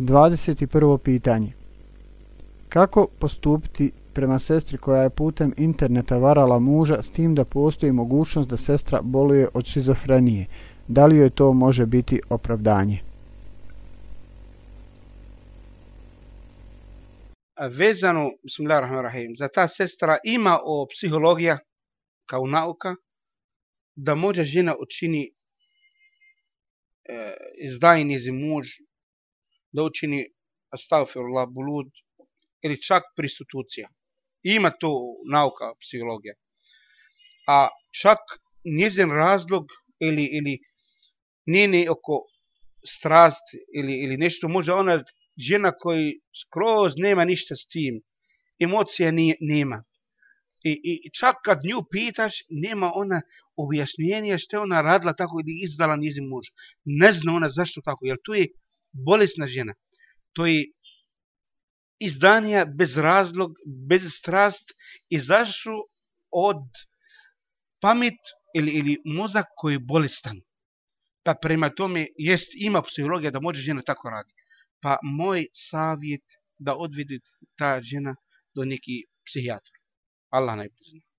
21. pitanje. Kako postupiti prema sestri koja je putem interneta varala muža s tim da postoji mogućnost da sestra boluje od šizofrenije? Da li joj to može biti opravdanje? Vezano, bismillahirrahmanirrahim, za ta sestra ima o psihologija kao nauka da može žena učini e, izdajni muž da učini astagfirullah bulud ili čak prisutucija. Ima to nauka, psihologija. A čak njezin razlog ili, ili njeni oko strast ili, ili nešto, može ona žena koji skroz nema ništa s tim, emocija nije, nema. I, I čak kad nju pitaš, nema ona objašnjenja što je ona radila tako ili izdala njezin muž. Ne zna ona zašto tako, jer tu je bolesna žena. To je izdanija bez razlog, bez strast, izašu od pamet ili, ili mozak koji je bolestan. Pa prema tome jest, ima psihologija da može žena tako radi. Pa moj savjet da odvede ta žena do neki psihijatra. Allah najbolje